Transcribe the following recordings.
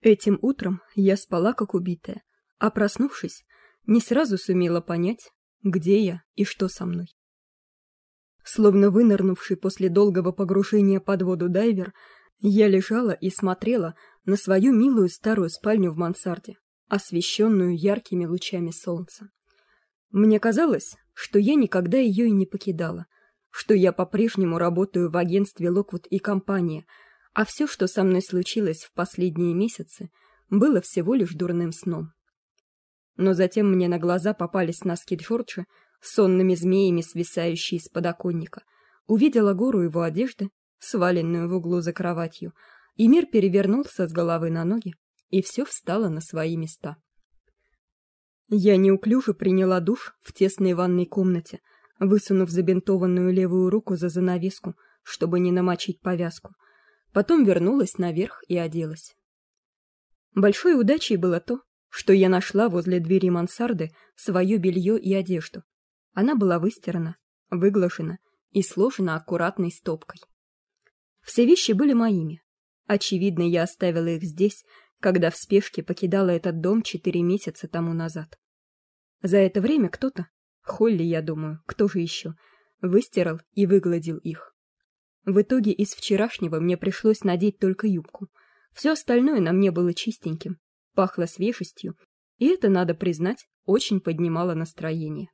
Этим утром я спала как убитая, а проснувшись, не сразу сумела понять, где я и что со мной. Словно вынырнувший после долгого погружения под воду дайвер, я лежала и смотрела на свою милую старую спальню в мансарде, освещенную яркими лучами солнца. Мне казалось, что я никогда ее и не покидала, что я по-прежнему работаю в агентстве Локвуд и компания, а все, что со мной случилось в последние месяцы, было всего лишь дурным сном. Но затем мне на глаза попались носки Джорджа, сонными змеями свисающие с подоконника. Увидела гору его одежды, сваленную в углу за кроватью, и мир перевернулся с головы на ноги, и все встало на свои места. Я неуклюже приняла душ в тесной ванной комнате, высунув забинтованную левую руку за занавеску, чтобы не намочить повязку. Потом вернулась наверх и оделась. Большой удачей было то, что я нашла возле двери мансарды свое белье и одежду. Она была выстирана, выглажена и сложена аккуратной стопкой. Все вещи были моими. Очевидно, я оставила их здесь, когда в спешке покидала этот дом четыре месяца тому назад. За это время кто-то, Холли, я думаю, кто же еще, выстирал и выгладил их. В итоге из вчерашнего мне пришлось надеть только юбку. Все остальное на мне было чистеньким, пахло свежестью, и это, надо признать, очень поднимало настроение.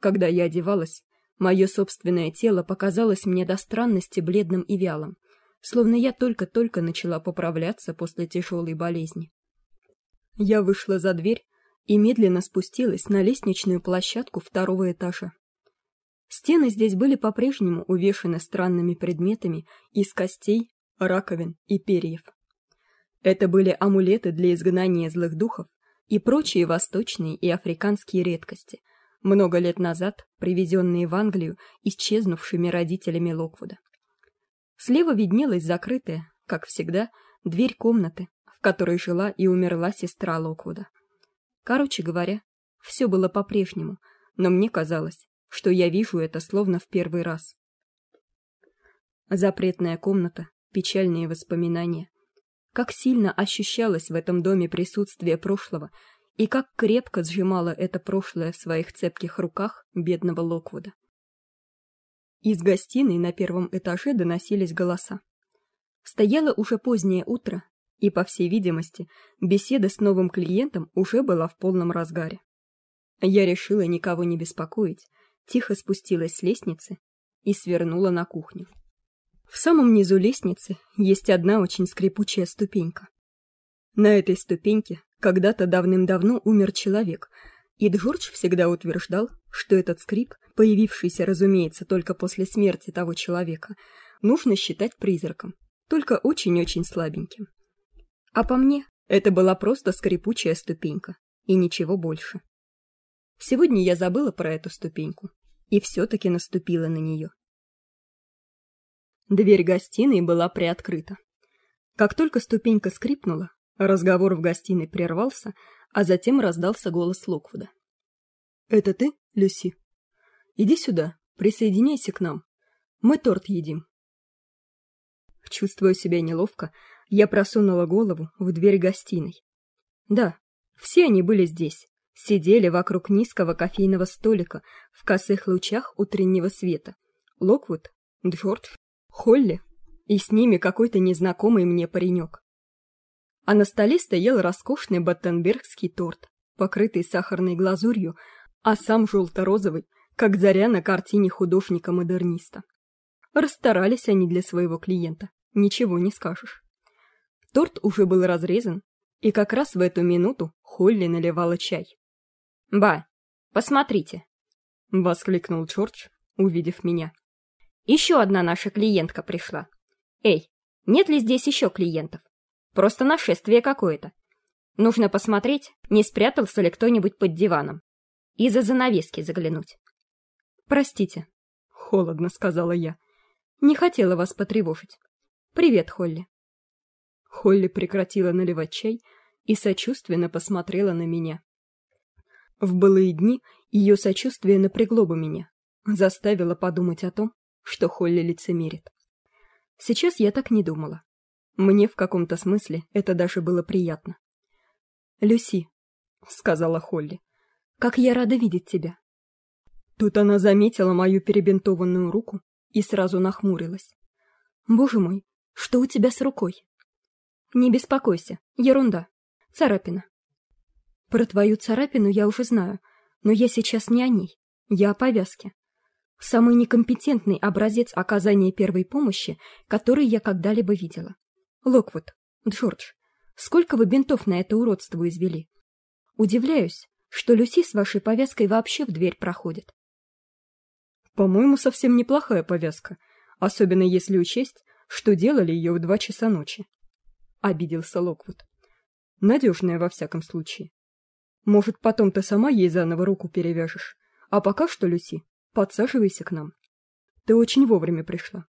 Когда я одевалась, мое собственное тело показалось мне до странности бледным и вялым, словно я только-только начала поправляться после тяжелой болезни. Я вышла за дверь и медленно спустилась на лестничную площадку второго этажа. Стены здесь были по-прежнему увешаны странными предметами из костей, раковин и перьев. Это были амулеты для изгнания злых духов и прочие восточные и африканские редкости, много лет назад привезенные в Англию исчезнувшими родителями Локвуда. Слева виднелась закрытая, как всегда, дверь комнаты, в которой жила и умерла сестра Локвуда. Короче говоря, все было по-прежнему, но мне казалось, что я вижу это словно в первый раз. Запретная комната, печальные воспоминания — как сильно ощущалось в этом доме присутствие прошлого и как крепко сжимало это прошлое в своих цепких руках бедного Локвуда. Из гостиной на первом этаже доносились голоса. Стояло уже позднее утро, и, по всей видимости, беседа с новым клиентом уже была в полном разгаре. Я решила никого не беспокоить, тихо спустилась с лестницы и свернула на кухню. В самом низу лестницы есть одна очень скрипучая ступенька. На этой ступеньке когда-то давным-давно умер человек, и Джордж всегда утверждал, что этот скрип, появившийся, разумеется, только после смерти того человека, нужно считать призраком, только очень-очень слабеньким. А по мне, это была просто скрипучая ступенька, и ничего больше. Сегодня я забыла про эту ступеньку, и все-таки наступила на нее. Дверь гостиной была приоткрыта. Как только ступенька скрипнула, разговор в гостиной прервался, а затем раздался голос Локвуда. «Это ты, Люси? Иди сюда, присоединяйся к нам. Мы торт едим». Чувствуя себя неловко, я просунула голову в дверь гостиной. Да, все они были здесь, сидели вокруг низкого кофейного столика в косых лучах утреннего света. Локвуд, Джордж Холли, и с ними какой-то незнакомый мне паренек. А на столе стоял роскошный баттенбергский торт, покрытый сахарной глазурью, а сам желто-розовый, как заря на картине художника-модерниста. Расстарались они для своего клиента, ничего не скажешь. Торт уже был разрезан, и как раз в эту минуту Холли наливала чай. «Ба, посмотрите!» — воскликнул Джордж, увидев меня. Еще одна наша клиентка пришла. Эй, нет ли здесь еще клиентов? Просто нашествие какое-то. Нужно посмотреть, не спрятался ли кто-нибудь под диваном. И за занавески заглянуть. Простите, холодно сказала я. Не хотела вас потревожить. Привет, Холли. Холли прекратила наливать чай и сочувственно посмотрела на меня. В былые дни ее сочувствие напрягло бы меня, заставило подумать о том, что Холли лицемерит. Сейчас я так не думала. Мне в каком-то смысле это даже было приятно. «Люси», — сказала Холли, — «как я рада видеть тебя». Тут она заметила мою перебинтованную руку и сразу нахмурилась. «Боже мой, что у тебя с рукой?» «Не беспокойся, ерунда. Царапина». «Про твою царапину я уже знаю, но я сейчас не о ней. Я о повязке. Самый некомпетентный образец оказания первой помощи, который я когда-либо видела. Локвуд, Джордж, сколько вы бинтов на это уродство извели? Удивляюсь, что Люси с вашей повязкой вообще в дверь проходит. По-моему, совсем неплохая повязка, особенно если учесть, что делали ее в два часа ночи. Обиделся Локвуд. Надежная во всяком случае. Может, потом ты сама ей заново руку перевяжешь. А пока что, Люси, подсаживайся к нам. Ты очень вовремя пришла.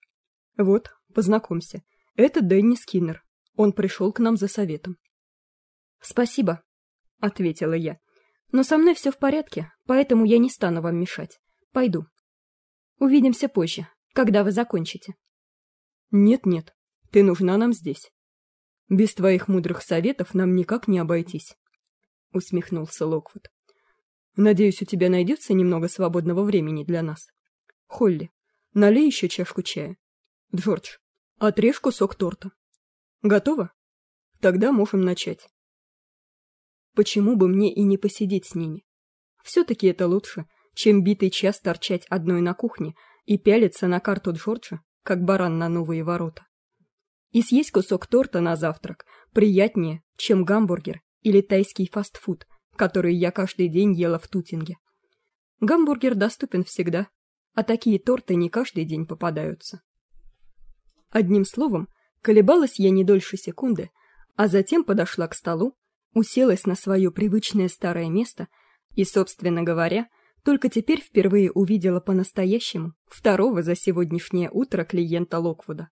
Вот, познакомься. Это Дэнни Скиннер. Он пришел к нам за советом. Спасибо, ответила я. Но со мной все в порядке, поэтому я не стану вам мешать. Пойду. Увидимся позже, когда вы закончите. Нет-нет, ты нужна нам здесь. Без твоих мудрых советов нам никак не обойтись, усмехнулся Локвуд. Надеюсь, у тебя найдется немного свободного времени для нас. Холли, налей еще чашку чая. Джордж, Отрежь кусок торта. Готово? Тогда можем начать. Почему бы мне и не посидеть с ними? Все-таки это лучше, чем битый час торчать одной на кухне и пялиться на карту Джорджа, как баран на новые ворота. И съесть кусок торта на завтрак приятнее, чем гамбургер или тайский фастфуд, который я каждый день ела в Тутинге. Гамбургер доступен всегда, а такие торты не каждый день попадаются. Одним словом, колебалась я не дольше секунды, а затем подошла к столу, уселась на свое привычное старое место и, собственно говоря, только теперь впервые увидела по-настоящему второго за сегодняшнее утро клиента Локвуда.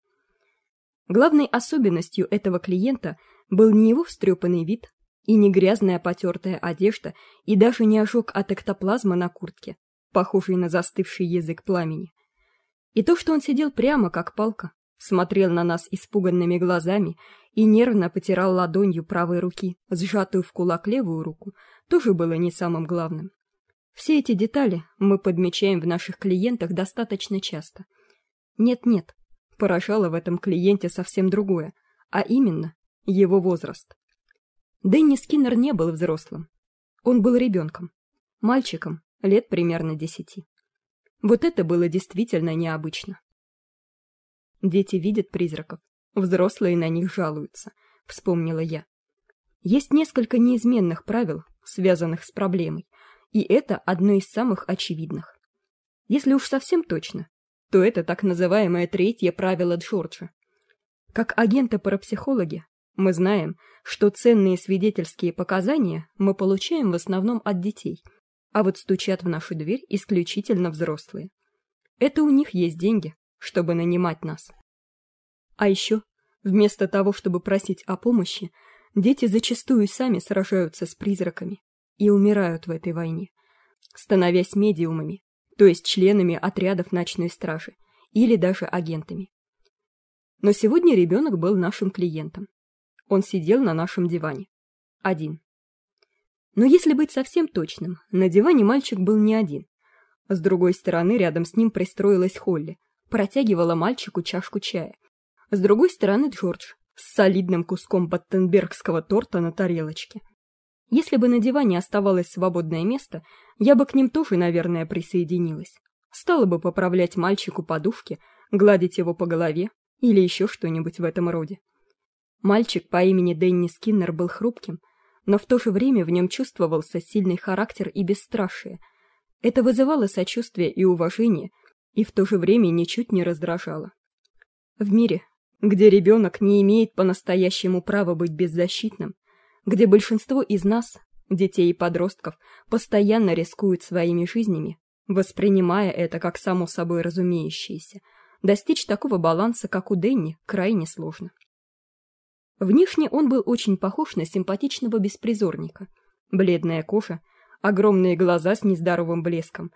Главной особенностью этого клиента был не его встрепанный вид и не грязная потертая одежда и даже не ожог от эктоплазмы на куртке, похожий на застывший язык пламени. И то, что он сидел прямо, как палка, смотрел на нас испуганными глазами и нервно потирал ладонью правой руки, сжатую в кулак левую руку, тоже было не самым главным. Все эти детали мы подмечаем в наших клиентах достаточно часто. Нет-нет, поражало в этом клиенте совсем другое, а именно его возраст. Дэнни Скиннер не был взрослым. Он был ребенком, мальчиком, лет примерно десяти. Вот это было действительно необычно. Дети видят призраков, взрослые на них жалуются, вспомнила я. Есть несколько неизменных правил, связанных с проблемой, и это одно из самых очевидных. Если уж совсем точно, то это так называемое третье правило Джорджа. Как агенты-парапсихологи, мы знаем, что ценные свидетельские показания мы получаем в основном от детей, а вот стучат в нашу дверь исключительно взрослые. Это у них есть деньги, чтобы нанимать нас. А еще, вместо того, чтобы просить о помощи, дети зачастую сами сражаются с призраками и умирают в этой войне, становясь медиумами, то есть членами отрядов ночной стражи или даже агентами. Но сегодня ребенок был нашим клиентом. Он сидел на нашем диване. Один. Но если быть совсем точным, на диване мальчик был не один. С другой стороны, рядом с ним пристроилась Холли, протягивала мальчику чашку чая. С другой стороны Джордж с солидным куском баттенбергского торта на тарелочке. Если бы на диване оставалось свободное место, я бы к ним тоже, наверное, присоединилась. Стала бы поправлять мальчику подушки, гладить его по голове или еще что-нибудь в этом роде. Мальчик по имени Дэнни Скиннер был хрупким, но в то же время в нем чувствовался сильный характер и бесстрашие. Это вызывало сочувствие и уважение, и в то же время ничуть не раздражало. В мире, где ребенок не имеет по-настоящему права быть беззащитным, где большинство из нас, детей и подростков, постоянно рискуют своими жизнями, воспринимая это как само собой разумеющееся, достичь такого баланса, как у Дэнни, крайне сложно. Внешне он был очень похож на симпатичного беспризорника. Бледная кожа, огромные глаза с нездоровым блеском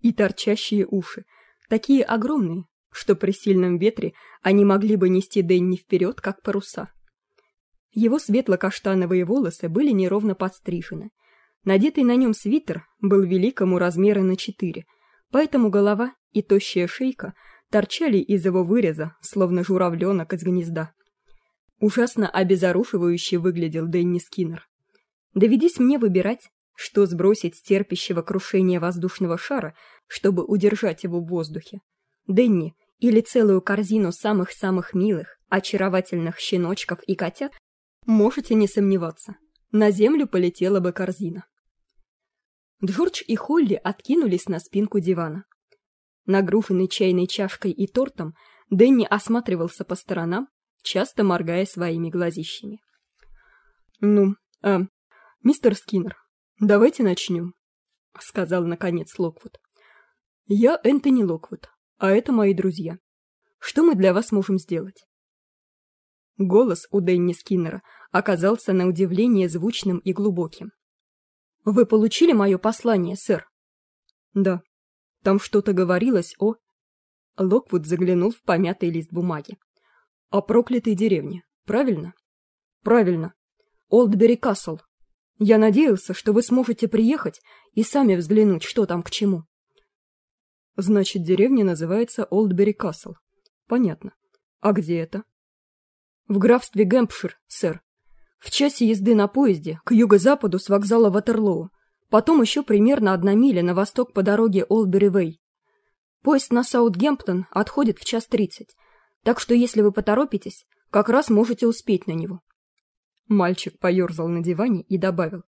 и торчащие уши, такие огромные, что при сильном ветре они могли бы нести Дэнни вперед, как паруса. Его светло-каштановые волосы были неровно подстрижены. Надетый на нем свитер был великому размера на четыре, поэтому голова и тощая шейка торчали из его выреза, словно журавленок из гнезда. Ужасно обезоруживающе выглядел Дэнни Скиннер. Доведись мне выбирать, что сбросить с терпящего крушения воздушного шара, чтобы удержать его в воздухе. Дэнни или целую корзину самых-самых милых, очаровательных щеночков и котят, можете не сомневаться, на землю полетела бы корзина. Джордж и Холли откинулись на спинку дивана. Нагруженный чайной чашкой и тортом, Дэнни осматривался по сторонам, часто моргая своими глазищами. «Ну, а, мистер Скиннер, давайте начнем», — сказал наконец Локвуд. «Я Энтони Локвуд, а это мои друзья. Что мы для вас можем сделать?» Голос у Дэнни Скиннера оказался на удивление звучным и глубоким. «Вы получили мое послание, сэр?» «Да. Там что-то говорилось о...» Локвуд заглянул в помятый лист бумаги. «О проклятой деревне, правильно?» «Правильно. Олдбери Касл. Я надеялся, что вы сможете приехать и сами взглянуть, что там к чему». «Значит, деревня называется Олдбери Касл. Понятно. А где это?» в графстве Гэмпшир, сэр. В часе езды на поезде к юго-западу с вокзала Ватерлоу. Потом еще примерно одна миля на восток по дороге Олбери-Вэй. Поезд на Саутгемптон отходит в час тридцать, так что если вы поторопитесь, как раз можете успеть на него. Мальчик поерзал на диване и добавил.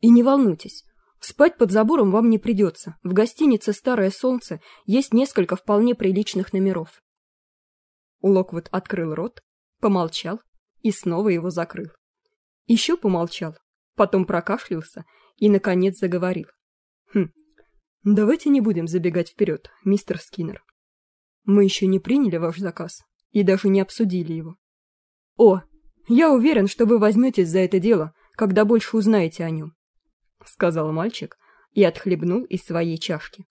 И не волнуйтесь, спать под забором вам не придется. В гостинице «Старое солнце» есть несколько вполне приличных номеров. Локвуд открыл рот, помолчал и снова его закрыл. Еще помолчал, потом прокашлялся и, наконец, заговорил. «Хм, давайте не будем забегать вперед, мистер Скиннер. Мы еще не приняли ваш заказ и даже не обсудили его. О, я уверен, что вы возьметесь за это дело, когда больше узнаете о нем», — сказал мальчик и отхлебнул из своей чашки.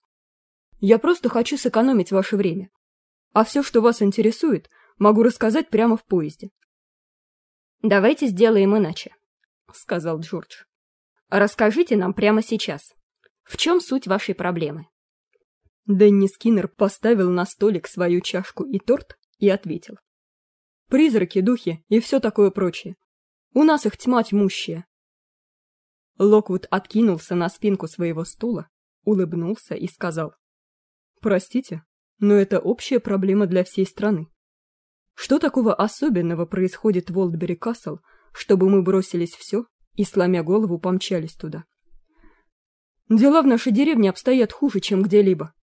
«Я просто хочу сэкономить ваше время. А все, что вас интересует, Могу рассказать прямо в поезде. «Давайте сделаем иначе», — сказал Джордж. «Расскажите нам прямо сейчас. В чем суть вашей проблемы?» Дэнни Скиннер поставил на столик свою чашку и торт и ответил. «Призраки, духи и все такое прочее. У нас их тьма тьмущая». Локвуд откинулся на спинку своего стула, улыбнулся и сказал. «Простите, но это общая проблема для всей страны. Что такого особенного происходит в Олдбери Касл, чтобы мы бросились все и, сломя голову, помчались туда? Дела в нашей деревне обстоят хуже, чем где-либо.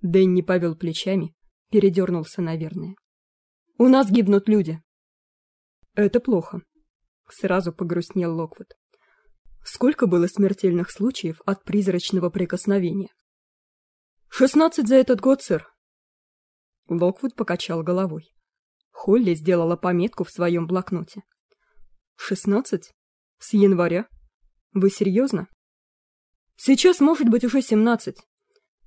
Дэнни повел плечами, передернулся, наверное. У нас гибнут люди. Это плохо. Сразу погрустнел Локвуд. Сколько было смертельных случаев от призрачного прикосновения? Шестнадцать за этот год, сэр. Локвуд покачал головой. Холли сделала пометку в своем блокноте. «Шестнадцать? С января? Вы серьезно?» «Сейчас, может быть, уже семнадцать.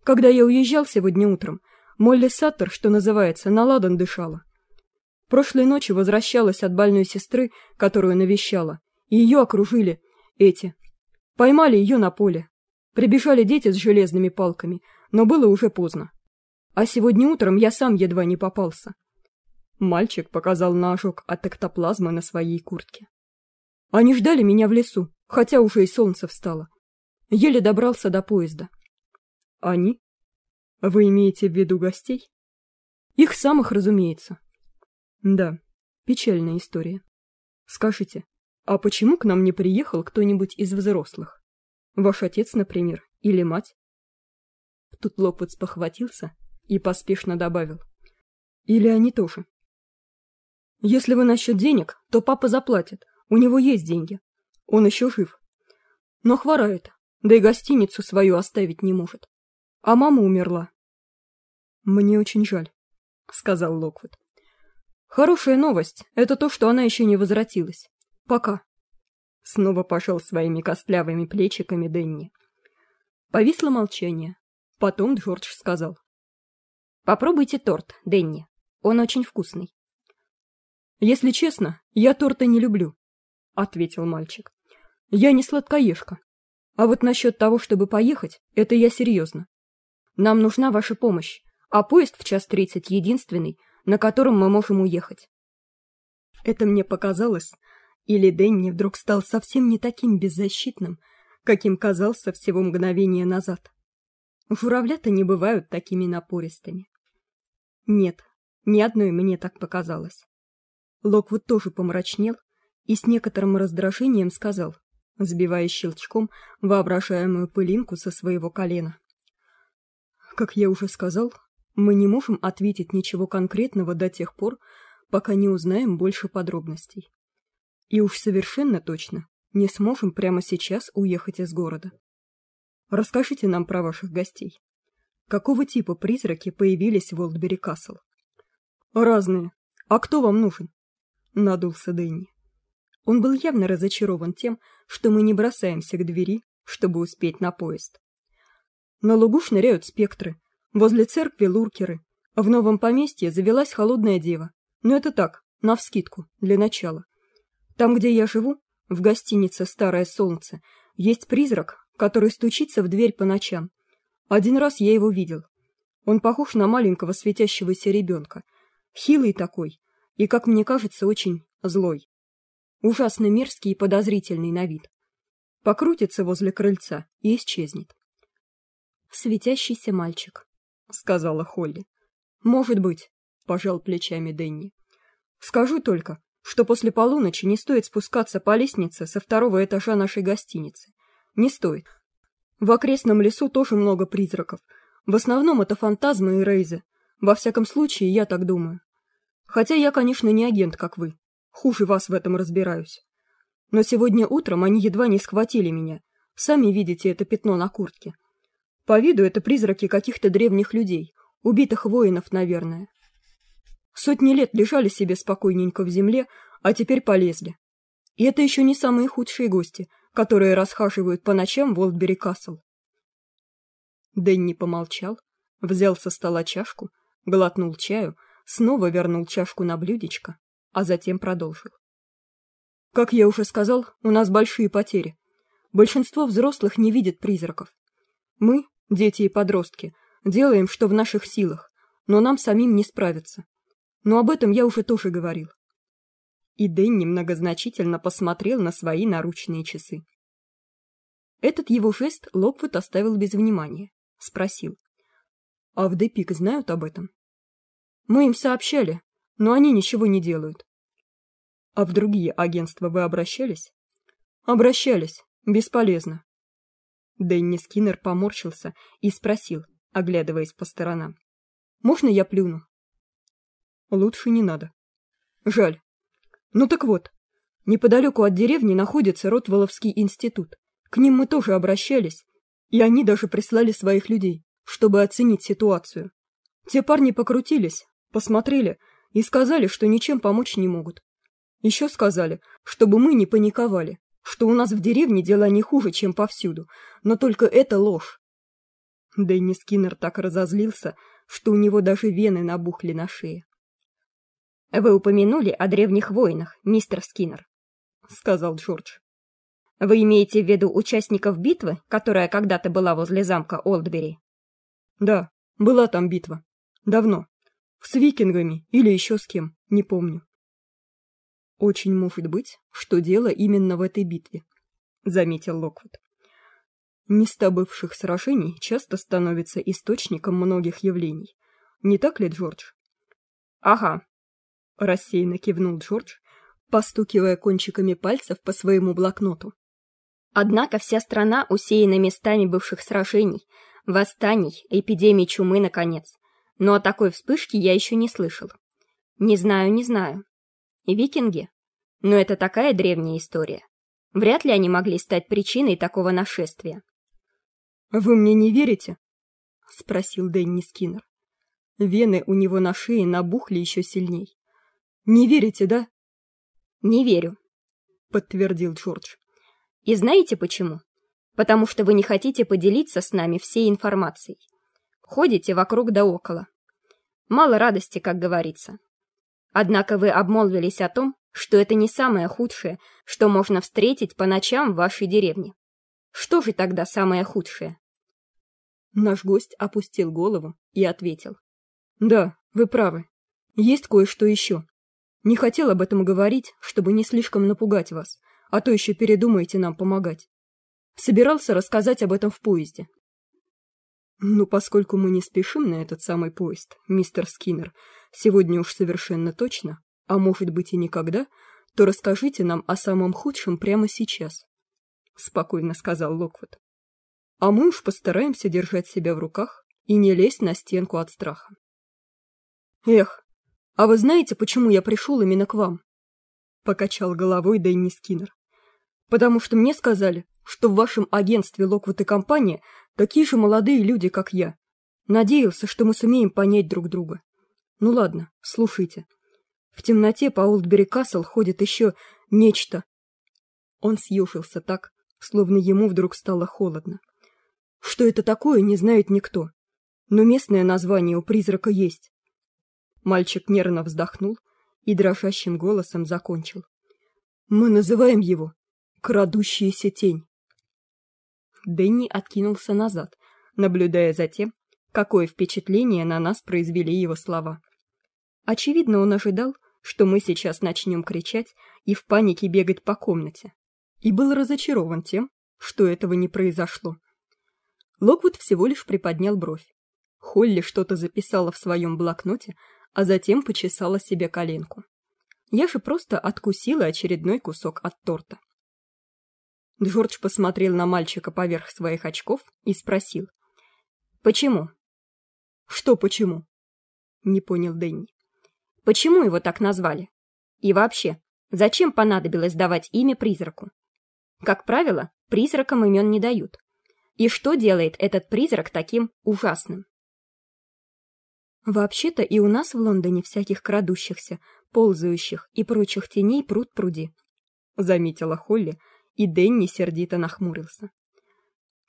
Когда я уезжал сегодня утром, Молли Саттер, что называется, на ладан дышала. Прошлой ночью возвращалась от больной сестры, которую навещала, ее окружили эти. Поймали ее на поле. Прибежали дети с железными палками, но было уже поздно. А сегодня утром я сам едва не попался. Мальчик показал на ожог от эктоплазмы на своей куртке. Они ждали меня в лесу, хотя уже и солнце встало. Еле добрался до поезда. Они? Вы имеете в виду гостей? Их самых, разумеется. Да, печальная история. Скажите, а почему к нам не приехал кто-нибудь из взрослых? Ваш отец, например, или мать? Тут Лопот спохватился и поспешно добавил. Или они тоже? Если вы насчет денег, то папа заплатит. У него есть деньги. Он еще жив. Но хворает, да и гостиницу свою оставить не может. А мама умерла. Мне очень жаль, сказал Локвуд. Хорошая новость — это то, что она еще не возвратилась. Пока. Снова пошел своими костлявыми плечиками Денни. Повисло молчание. Потом Джордж сказал. Попробуйте торт, Дэнни. Он очень вкусный. Если честно, я торта не люблю, ответил мальчик. Я не сладкоежка. А вот насчет того, чтобы поехать, это я серьезно. Нам нужна ваша помощь, а поезд в час тридцать единственный, на котором мы можем уехать. Это мне показалось, или Дэнни вдруг стал совсем не таким беззащитным, каким казался всего мгновение назад. Журавлята не бывают такими напористыми. Нет, ни одной мне так показалось. Локвуд тоже помрачнел и с некоторым раздражением сказал, сбивая щелчком воображаемую пылинку со своего колена. Как я уже сказал, мы не можем ответить ничего конкретного до тех пор, пока не узнаем больше подробностей. И уж совершенно точно не сможем прямо сейчас уехать из города. Расскажите нам про ваших гостей. Какого типа призраки появились в Олдбери Касл? Разные. А кто вам нужен? Надулся Дэнни. Он был явно разочарован тем, что мы не бросаемся к двери, чтобы успеть на поезд. На лугу шныряют спектры, возле церкви луркеры, в новом поместье завелась холодная дева. Но это так, навскидку, для начала. Там, где я живу, в гостинице «Старое солнце», есть призрак, который стучится в дверь по ночам. Один раз я его видел. Он похож на маленького светящегося ребенка. Хилый такой, и, как мне кажется, очень злой. Ужасно мерзкий и подозрительный на вид. Покрутится возле крыльца и исчезнет. «Светящийся мальчик», — сказала Холли. «Может быть», — пожал плечами Денни. «Скажу только, что после полуночи не стоит спускаться по лестнице со второго этажа нашей гостиницы. Не стоит. В окрестном лесу тоже много призраков. В основном это фантазмы и рейзы. Во всяком случае, я так думаю. Хотя я, конечно, не агент, как вы. Хуже вас в этом разбираюсь. Но сегодня утром они едва не схватили меня. Сами видите это пятно на куртке. По виду это призраки каких-то древних людей, убитых воинов, наверное. Сотни лет лежали себе спокойненько в земле, а теперь полезли. И это еще не самые худшие гости, которые расхаживают по ночам в Олдбери Касл. Дэнни помолчал, взял со стола чашку, глотнул чаю, снова вернул чашку на блюдечко, а затем продолжил. Как я уже сказал, у нас большие потери. Большинство взрослых не видит призраков. Мы, дети и подростки, делаем, что в наших силах, но нам самим не справиться. Но об этом я уже тоже говорил. И Дэнни многозначительно посмотрел на свои наручные часы. Этот его жест Локвуд оставил без внимания. Спросил. «А в Депик знают об этом?» «Мы им сообщали, но они ничего не делают». «А в другие агентства вы обращались?» «Обращались. Бесполезно». Дэнни Скиннер поморщился и спросил, оглядываясь по сторонам. «Можно я плюну?» Лучше не надо. Жаль. Ну так вот, неподалеку от деревни находится Ротволовский институт. К ним мы тоже обращались, и они даже прислали своих людей, чтобы оценить ситуацию. Те парни покрутились, посмотрели и сказали, что ничем помочь не могут. Еще сказали, чтобы мы не паниковали, что у нас в деревне дела не хуже, чем повсюду, но только это ложь. Дэнни Скиннер так разозлился, что у него даже вены набухли на шее. «Вы упомянули о древних войнах, мистер Скиннер», — сказал Джордж. «Вы имеете в виду участников битвы, которая когда-то была возле замка Олдбери?» «Да, была там битва. Давно. С викингами или еще с кем, не помню». «Очень может быть, что дело именно в этой битве», — заметил Локвуд. «Места бывших сражений часто становятся источником многих явлений. Не так ли, Джордж?» «Ага, рассеянно кивнул Джордж, постукивая кончиками пальцев по своему блокноту. Однако вся страна усеяна местами бывших сражений, восстаний, эпидемий чумы, наконец. Но о такой вспышке я еще не слышал. Не знаю, не знаю. Викинги? Но это такая древняя история. Вряд ли они могли стать причиной такого нашествия. «Вы мне не верите?» — спросил Дэнни Скиннер. Вены у него на шее набухли еще сильней. Не верите, да? Не верю, подтвердил Джордж. И знаете почему? Потому что вы не хотите поделиться с нами всей информацией. Ходите вокруг да около. Мало радости, как говорится. Однако вы обмолвились о том, что это не самое худшее, что можно встретить по ночам в вашей деревне. Что же тогда самое худшее? Наш гость опустил голову и ответил. Да, вы правы. Есть кое-что еще. Не хотел об этом говорить, чтобы не слишком напугать вас, а то еще передумаете нам помогать. Собирался рассказать об этом в поезде. Ну, поскольку мы не спешим на этот самый поезд, мистер Скиннер, сегодня уж совершенно точно, а может быть и никогда, то расскажите нам о самом худшем прямо сейчас. Спокойно сказал Локвуд. А мы уж постараемся держать себя в руках и не лезть на стенку от страха. Эх, а вы знаете, почему я пришел именно к вам? Покачал головой Дэнни Скиннер. Потому что мне сказали, что в вашем агентстве Локвуд и компания такие же молодые люди, как я. Надеялся, что мы сумеем понять друг друга. Ну ладно, слушайте. В темноте по Олдбери Касл ходит еще нечто. Он съежился так, словно ему вдруг стало холодно. Что это такое, не знает никто. Но местное название у призрака есть. Мальчик нервно вздохнул и дрожащим голосом закончил. Мы называем его «Крадущаяся тень». Дэнни откинулся назад, наблюдая за тем, какое впечатление на нас произвели его слова. Очевидно, он ожидал, что мы сейчас начнем кричать и в панике бегать по комнате, и был разочарован тем, что этого не произошло. Локвуд всего лишь приподнял бровь. Холли что-то записала в своем блокноте, а затем почесала себе коленку. Я же просто откусила очередной кусок от торта. Джордж посмотрел на мальчика поверх своих очков и спросил. «Почему?» «Что почему?» — не понял Дэнни. Почему его так назвали? И вообще, зачем понадобилось давать имя призраку? Как правило, призракам имен не дают. И что делает этот призрак таким ужасным? Вообще-то и у нас в Лондоне всяких крадущихся, ползающих и прочих теней пруд пруди, заметила Холли, и Дэнни сердито нахмурился.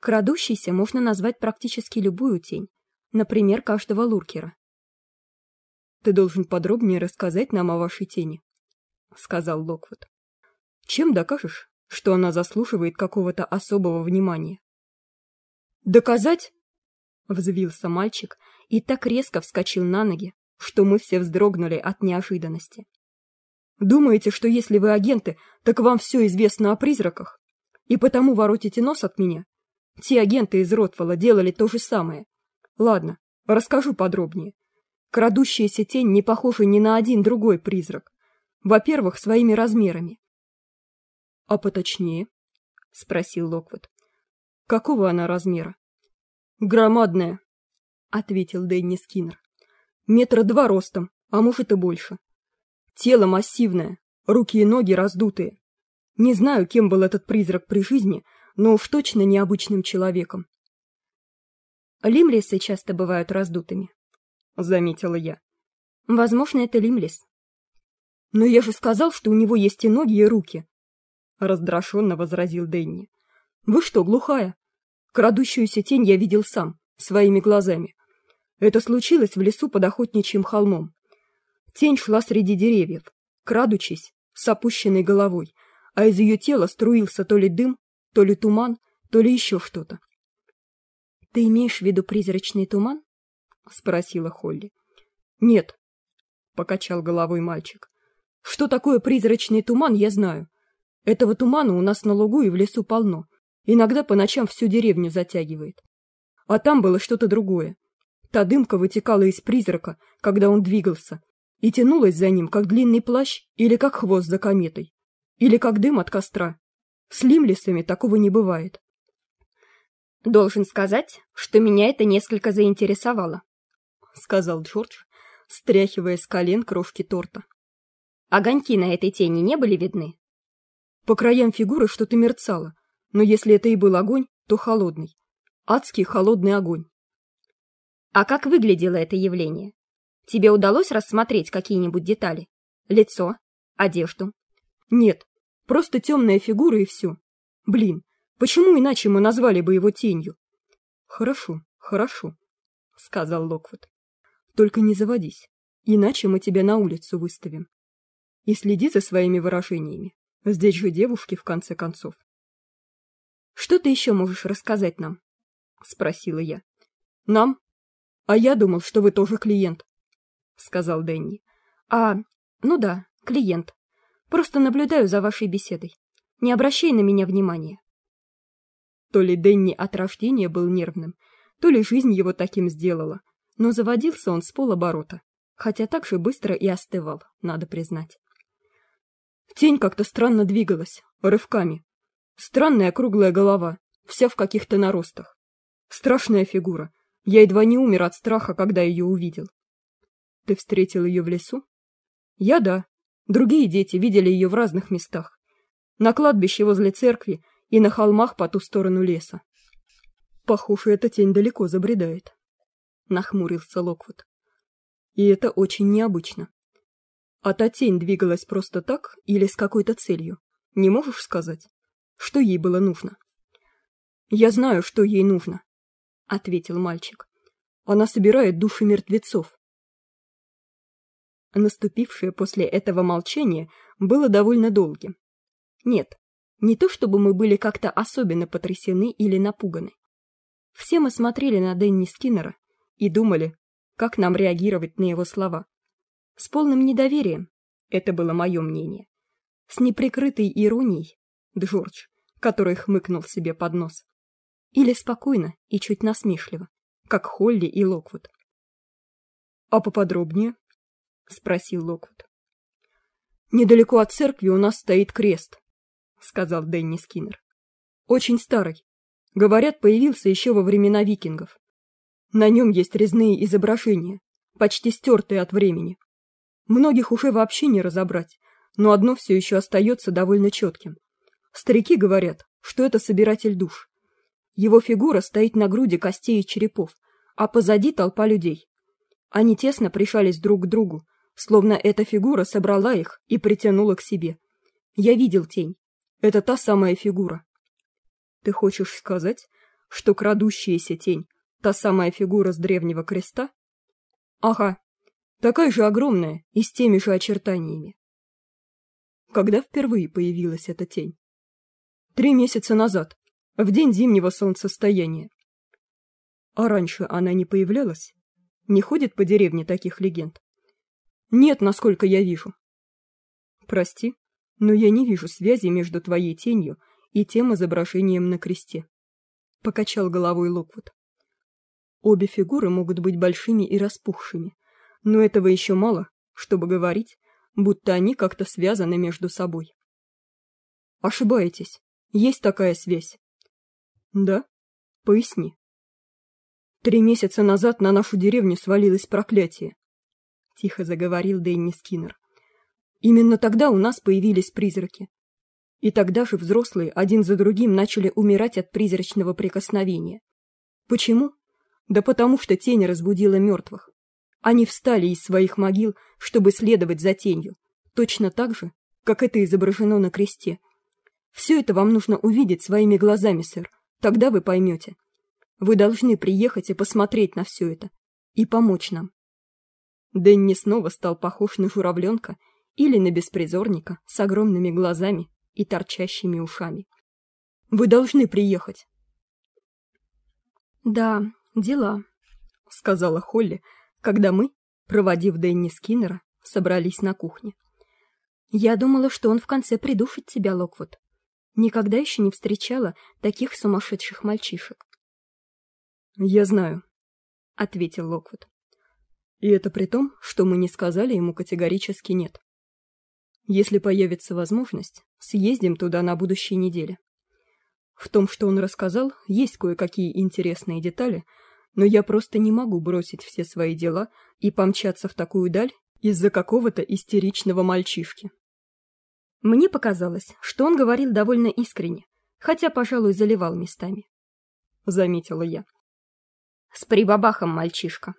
Крадущейся можно назвать практически любую тень, например, каждого луркера. Ты должен подробнее рассказать нам о вашей тени, сказал Локвуд. Чем докажешь, что она заслуживает какого-то особого внимания? Доказать? взвился мальчик и так резко вскочил на ноги, что мы все вздрогнули от неожиданности. Думаете, что если вы агенты, так вам все известно о призраках? И потому воротите нос от меня? Те агенты из Ротвелла делали то же самое. Ладно, расскажу подробнее. Крадущаяся тень не похожа ни на один другой призрак. Во-первых, своими размерами. — А поточнее? — спросил Локвуд. — Какого она размера? — Громадная, — ответил Дэнни Скиннер. — Метра два ростом, а может и больше. Тело массивное, руки и ноги раздутые. Не знаю, кем был этот призрак при жизни, но уж точно необычным человеком. Лимлисы часто бывают раздутыми, — заметила я. «Возможно, это Лимлис». «Но я же сказал, что у него есть и ноги, и руки», — раздраженно возразил Дэнни. «Вы что, глухая? Крадущуюся тень я видел сам, своими глазами. Это случилось в лесу под охотничьим холмом. Тень шла среди деревьев, крадучись, с опущенной головой, а из ее тела струился то ли дым, то ли туман, то ли еще что-то. «Ты имеешь в виду призрачный туман?» — спросила Холли. «Нет», — покачал головой мальчик. «Что такое призрачный туман, я знаю. Этого тумана у нас на лугу и в лесу полно. Иногда по ночам всю деревню затягивает. А там было что-то другое. Та дымка вытекала из призрака, когда он двигался, и тянулась за ним, как длинный плащ или как хвост за кометой, или как дым от костра. С лимлисами такого не бывает. Должен сказать, что меня это несколько заинтересовало. — сказал Джордж, стряхивая с колен крошки торта. «Огоньки на этой тени не были видны?» «По краям фигуры что-то мерцало, но если это и был огонь, то холодный. Адский холодный огонь». «А как выглядело это явление? Тебе удалось рассмотреть какие-нибудь детали? Лицо? Одежду?» «Нет, просто темная фигура и все. Блин, почему иначе мы назвали бы его тенью?» «Хорошо, хорошо», — сказал Локвуд. Только не заводись, иначе мы тебя на улицу выставим. И следи за своими выражениями. Здесь же девушки, в конце концов. «Что ты еще можешь рассказать нам?» — спросила я. «Нам? А я думал, что вы тоже клиент», — сказал Дэнни. «А, ну да, клиент. Просто наблюдаю за вашей беседой. Не обращай на меня внимания». То ли Дэнни от рождения был нервным, то ли жизнь его таким сделала, но заводился он с полоборота, хотя так же быстро и остывал, надо признать. Тень как-то странно двигалась, рывками. Странная круглая голова, вся в каких-то наростах. Страшная фигура. Я едва не умер от страха, когда ее увидел. Ты встретил ее в лесу? Я да. Другие дети видели ее в разных местах. На кладбище возле церкви и на холмах по ту сторону леса. Похоже, эта тень далеко забредает. Нахмурился Локвуд. И это очень необычно. А та тень двигалась просто так или с какой-то целью? Не можешь сказать? Что ей было нужно? Я знаю, что ей нужно, ответил мальчик. Она собирает души мертвецов. Наступившее после этого молчание было довольно долгим. Нет, не то чтобы мы были как-то особенно потрясены или напуганы. Все мы смотрели на Дэнни Скиннера и думали, как нам реагировать на его слова. С полным недоверием, это было мое мнение. С неприкрытой иронией, Джордж, который хмыкнул себе под нос. Или спокойно и чуть насмешливо, как Холли и Локвуд. «А поподробнее?» — спросил Локвуд. «Недалеко от церкви у нас стоит крест сказал Дэнни Скиннер. Очень старый. Говорят, появился еще во времена викингов. На нем есть резные изображения, почти стертые от времени. Многих уже вообще не разобрать, но одно все еще остается довольно четким. Старики говорят, что это собиратель душ. Его фигура стоит на груди костей и черепов, а позади толпа людей. Они тесно прижались друг к другу, словно эта фигура собрала их и притянула к себе. Я видел тень, это та самая фигура. Ты хочешь сказать, что крадущаяся тень — та самая фигура с древнего креста? Ага, такая же огромная и с теми же очертаниями. Когда впервые появилась эта тень? Три месяца назад, в день зимнего солнцестояния. А раньше она не появлялась? Не ходит по деревне таких легенд? Нет, насколько я вижу. Прости, но я не вижу связи между твоей тенью и тем изображением на кресте. Покачал головой Локвуд. Обе фигуры могут быть большими и распухшими, но этого еще мало, чтобы говорить, будто они как-то связаны между собой. Ошибаетесь. Есть такая связь. Да? Поясни. Три месяца назад на нашу деревню свалилось проклятие. Тихо заговорил Дэнни Скиннер. Именно тогда у нас появились призраки. И тогда же взрослые один за другим начали умирать от призрачного прикосновения. Почему? Да потому что тень разбудила мертвых. Они встали из своих могил, чтобы следовать за тенью, точно так же, как это изображено на кресте. Все это вам нужно увидеть своими глазами, сэр, тогда вы поймете. Вы должны приехать и посмотреть на все это, и помочь нам. Дэнни снова стал похож на журавленка или на беспризорника с огромными глазами и торчащими ушами. Вы должны приехать. Да, дела, сказала Холли, когда мы, проводив Дэнни Скиннера, собрались на кухне. Я думала, что он в конце придушит тебя, Локвуд. Никогда еще не встречала таких сумасшедших мальчишек. Я знаю, ответил Локвуд. И это при том, что мы не сказали ему категорически нет. Если появится возможность, съездим туда на будущей неделе. В том, что он рассказал, есть кое-какие интересные детали, но я просто не могу бросить все свои дела и помчаться в такую даль из-за какого-то истеричного мальчишки. Мне показалось, что он говорил довольно искренне, хотя, пожалуй, заливал местами. Заметила я. С прибабахом мальчишка.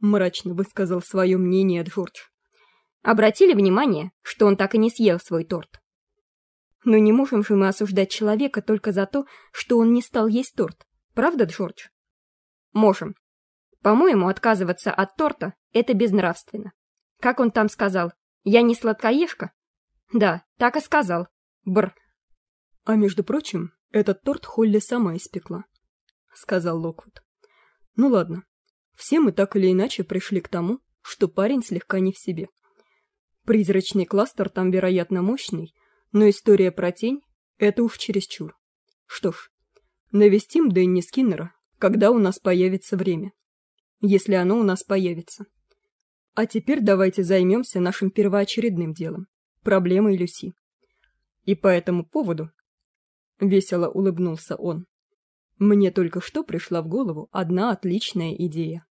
Мрачно высказал свое мнение Джордж. Обратили внимание, что он так и не съел свой торт? Но не можем же мы осуждать человека только за то, что он не стал есть торт. Правда, Джордж? Можем. По-моему, отказываться от торта — это безнравственно. Как он там сказал? Я не сладкоежка? Да, так и сказал. Бр. А между прочим, этот торт Холли сама испекла, сказал Локвуд. Ну ладно. Все мы так или иначе пришли к тому, что парень слегка не в себе. Призрачный кластер там, вероятно, мощный, но история про тень — это уж чересчур. Что ж, навестим Дэнни Скиннера, когда у нас появится время. Если оно у нас появится. А теперь давайте займемся нашим первоочередным делом — проблемой Люси. И по этому поводу... Весело улыбнулся он. Мне только что пришла в голову одна отличная идея.